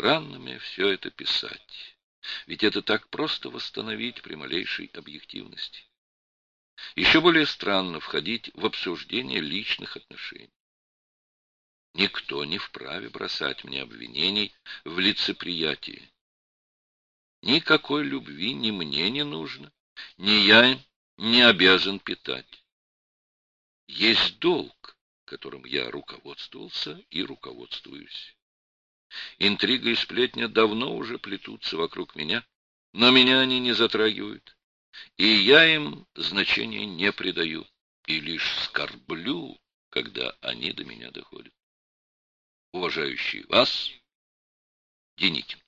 странно мне все это писать. Ведь это так просто восстановить при малейшей объективности. Еще более странно входить в обсуждение личных отношений. Никто не вправе бросать мне обвинений в лицеприятии. Никакой любви ни мне не нужно, ни я не обязан питать. Есть долг, которым я руководствовался и руководствуюсь. Интрига и сплетня давно уже плетутся вокруг меня, но меня они не затрагивают, и я им значения не придаю, и лишь скорблю, когда они до меня доходят. Уважающий вас, Деникин.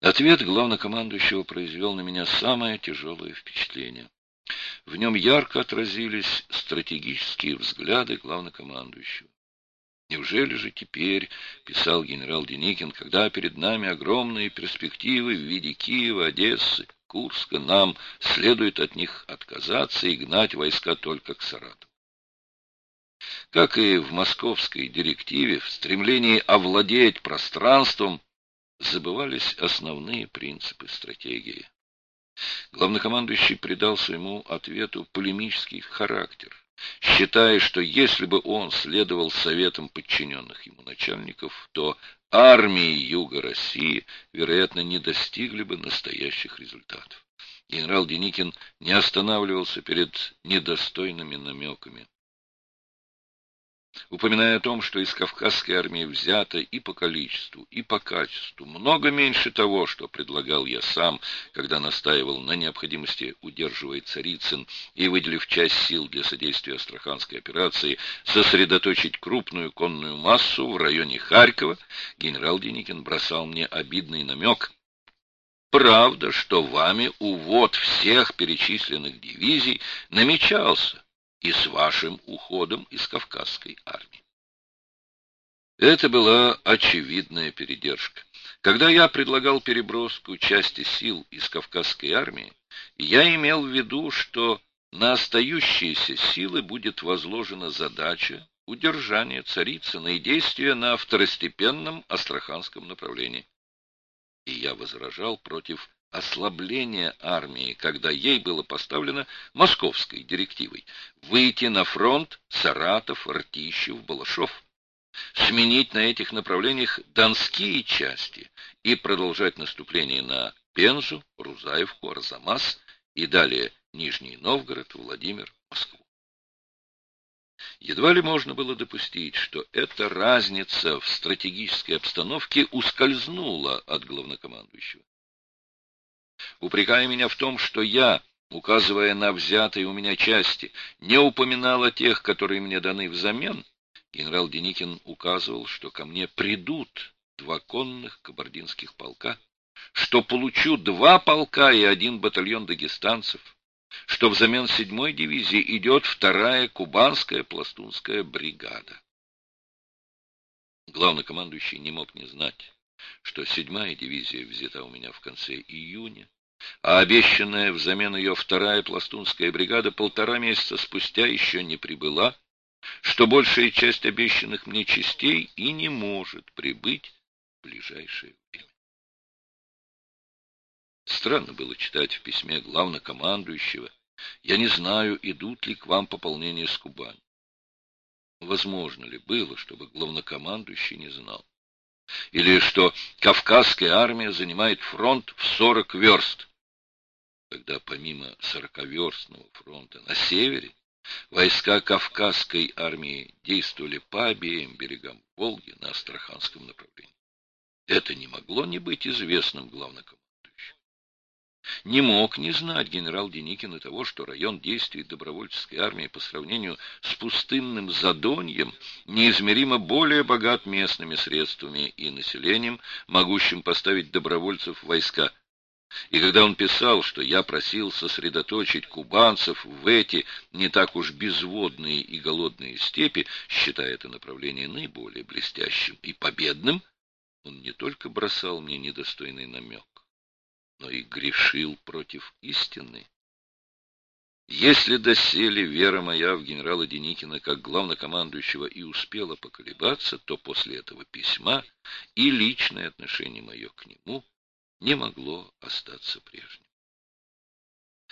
Ответ главнокомандующего произвел на меня самое тяжелое впечатление. В нем ярко отразились стратегические взгляды главнокомандующего. Неужели же теперь, писал генерал Деникин, когда перед нами огромные перспективы в виде Киева, Одессы, Курска, нам следует от них отказаться и гнать войска только к Саратову? Как и в московской директиве, в стремлении овладеть пространством забывались основные принципы стратегии. Главнокомандующий придал своему ответу полемический характер, считая, что если бы он следовал советам подчиненных ему начальников, то армии Юга России, вероятно, не достигли бы настоящих результатов. Генерал Деникин не останавливался перед недостойными намеками упоминая о том, что из Кавказской армии взято и по количеству, и по качеству много меньше того, что предлагал я сам, когда настаивал на необходимости, удерживая Царицын и выделив часть сил для содействия Астраханской операции, сосредоточить крупную конную массу в районе Харькова, генерал Деникин бросал мне обидный намек. Правда, что вами увод всех перечисленных дивизий намечался, и с вашим уходом из Кавказской армии. Это была очевидная передержка. Когда я предлагал переброску части сил из Кавказской армии, я имел в виду, что на остающиеся силы будет возложена задача удержания Царицына и действия на второстепенном Астраханском направлении. И я возражал против ослабления армии, когда ей было поставлено московской директивой выйти на фронт Саратов, Ртищев, Балашов, сменить на этих направлениях донские части и продолжать наступление на Пензу, Рузаевку, Арзамас и далее Нижний Новгород, Владимир, Москву. Едва ли можно было допустить, что эта разница в стратегической обстановке ускользнула от главнокомандующего упрекая меня в том, что я, указывая на взятые у меня части, не упоминал о тех, которые мне даны взамен, генерал Деникин указывал, что ко мне придут два конных кабардинских полка, что получу два полка и один батальон дагестанцев, что взамен седьмой дивизии идет вторая кубанская пластунская бригада. Главнокомандующий не мог не знать, что седьмая дивизия взята у меня в конце июня, а обещанная взамен ее вторая пластунская бригада полтора месяца спустя еще не прибыла, что большая часть обещанных мне частей и не может прибыть в ближайшее время. Странно было читать в письме главнокомандующего «Я не знаю, идут ли к вам пополнения с Кубани». Возможно ли было, чтобы главнокомандующий не знал? Или что Кавказская армия занимает фронт в сорок верст? Когда помимо сороковерстного фронта на севере войска Кавказской армии действовали по обеим берегам Волги на Астраханском направлении. Это не могло не быть известным главнокомандующим. Не мог не знать генерал Деникин и того, что район действий добровольческой армии по сравнению с пустынным Задоньем неизмеримо более богат местными средствами и населением, могущим поставить добровольцев в войска и когда он писал, что я просил сосредоточить кубанцев в эти не так уж безводные и голодные степи, считая это направление наиболее блестящим и победным, он не только бросал мне недостойный намек, но и грешил против истины. Если доселе вера моя в генерала Деникина как главнокомандующего и успела поколебаться, то после этого письма и личное отношение мое к нему не могло остаться прежним.